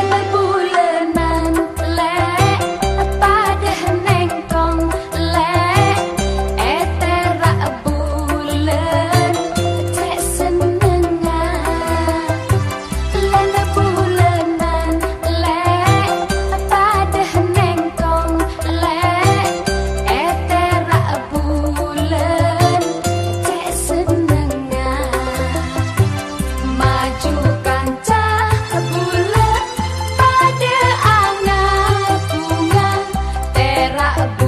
Let me about